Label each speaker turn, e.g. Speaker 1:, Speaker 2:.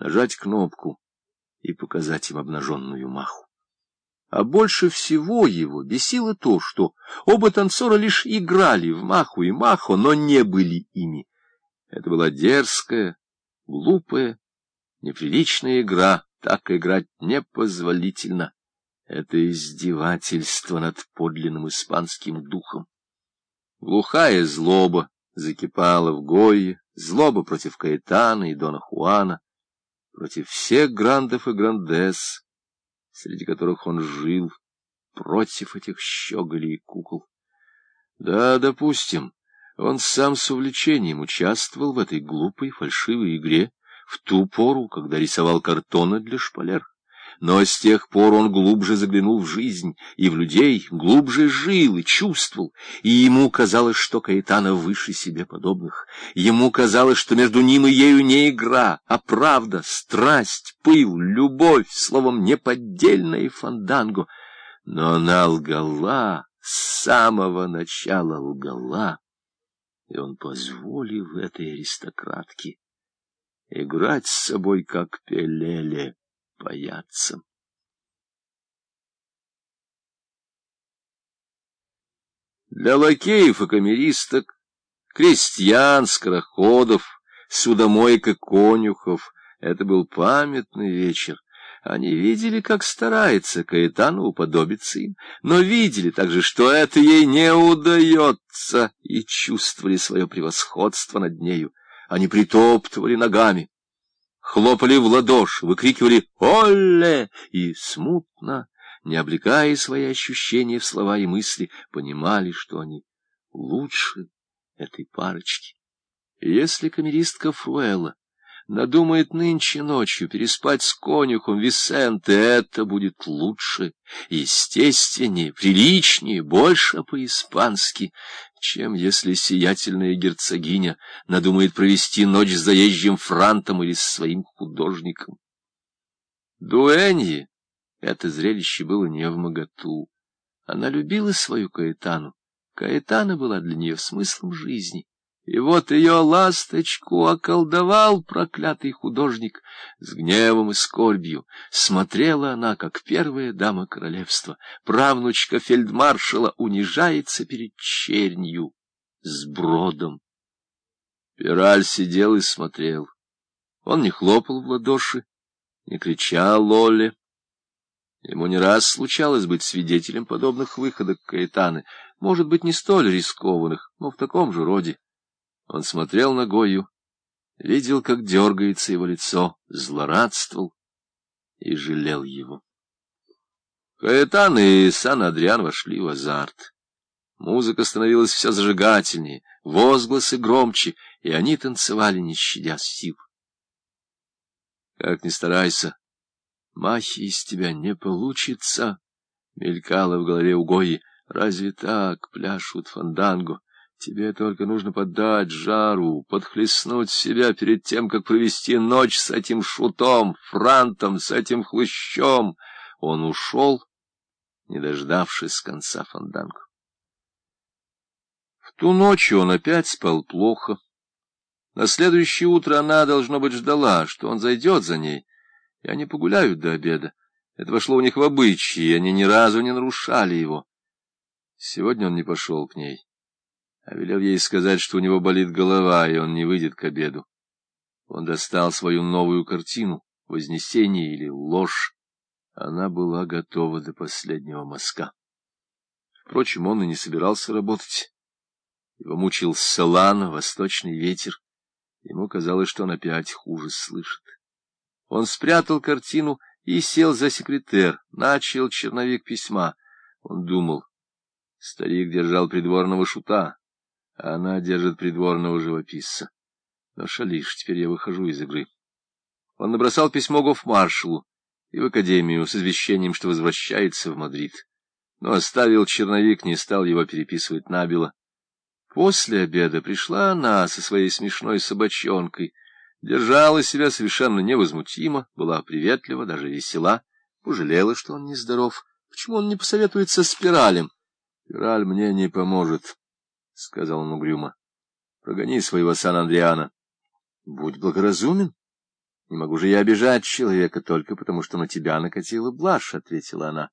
Speaker 1: нажать кнопку и показать им обнаженную маху. А больше всего его бесило то, что оба танцора лишь играли в маху и махо, но не были ими. Это была дерзкая, глупая, неприличная игра, так играть непозволительно. Это издевательство над подлинным испанским духом. Глухая злоба закипала в Гойе, злоба против Каэтана и Дона Хуана, против всех грандов и грандес, среди которых он жил, против этих щеголей и кукол. Да, допустим, он сам с увлечением участвовал в этой глупой фальшивой игре в ту пору, когда рисовал картоны для шпалер. Но с тех пор он глубже заглянул в жизнь и в людей, глубже жил и чувствовал, и ему казалось, что Каэтана выше себе подобных. Ему казалось, что между ним и ею не игра, а правда, страсть, пыл, любовь, словом, неподдельная фанданго. Но она лгала, с самого начала лгала, и он позволил этой аристократке играть с собой, как Пелеле бояться. Для лакеев и камеристок, крестьян, скороходов, судомойка конюхов это был памятный вечер. Они видели, как старается Каэтану уподобиться им, но видели также, что это ей не удается, и чувствовали свое превосходство над нею. Они притоптывали ногами хлопали в ладоши, выкрикивали «Олле!» и смутно, не облекая свои ощущения в слова и мысли, понимали, что они лучше этой парочки. если камеристка Фруэлла надумает нынче ночью переспать с конюхом Висенте, это будет лучше, естественнее, приличнее, больше по-испански, чем если сиятельная герцогиня надумает провести ночь с заезжим франтом или с своим художником. Дуэнье это зрелище было не в моготу. Она любила свою Каэтану. Каэтана была для нее смыслом жизни. И вот ее ласточку околдовал проклятый художник. С гневом и скорбью смотрела она, как первая дама королевства, правнучка фельдмаршала, унижается перед чернью с бродом. Пираль сидел и смотрел. Он не хлопал в ладоши, не кричал Лоле. Ему не раз случалось быть свидетелем подобных выходок Каэтаны, может быть, не столь рискованных, но в таком же роде. Он смотрел на Гою, видел, как дергается его лицо, злорадствовал и жалел его. Каэтан и Сан-Адриан вошли в азарт. Музыка становилась все зажигательнее, возгласы громче, и они танцевали, не щадя сил. Как ни старайся, махи из тебя не получится, — мелькало в голове у Гои. Разве так пляшут фанданго? Тебе только нужно поддать жару, подхлестнуть себя перед тем, как провести ночь с этим шутом, франтом, с этим хлыщом. Он ушел, не дождавшись конца фанданга. В ту ночь он опять спал плохо. На следующее утро она, должно быть, ждала, что он зайдет за ней, и они погуляют до обеда. Это вошло у них в обычаи, и они ни разу не нарушали его. Сегодня он не пошел к ней а велел ей сказать, что у него болит голова, и он не выйдет к обеду. Он достал свою новую картину «Вознесение» или «Ложь». Она была готова до последнего мазка. Впрочем, он и не собирался работать. Его мучил Солан, восточный ветер. Ему казалось, что он опять хуже слышит. Он спрятал картину и сел за секретер, начал черновик письма. Он думал, старик держал придворного шута, она держит придворного живописца. Но шалишь, теперь я выхожу из игры. Он набросал письмо гофмаршалу и в академию с извещением, что возвращается в Мадрид. Но оставил черновик, не стал его переписывать набело. После обеда пришла она со своей смешной собачонкой, держала себя совершенно невозмутимо, была приветлива, даже весела, пожалела, что он нездоров. Почему он не посоветуется с спиралем? Спираль мне не поможет. — сказал он угрюмо. — Прогони своего Сан-Андриана. — Будь благоразумен. Не могу же я обижать человека только потому, что на тебя накатила блажь, — ответила она.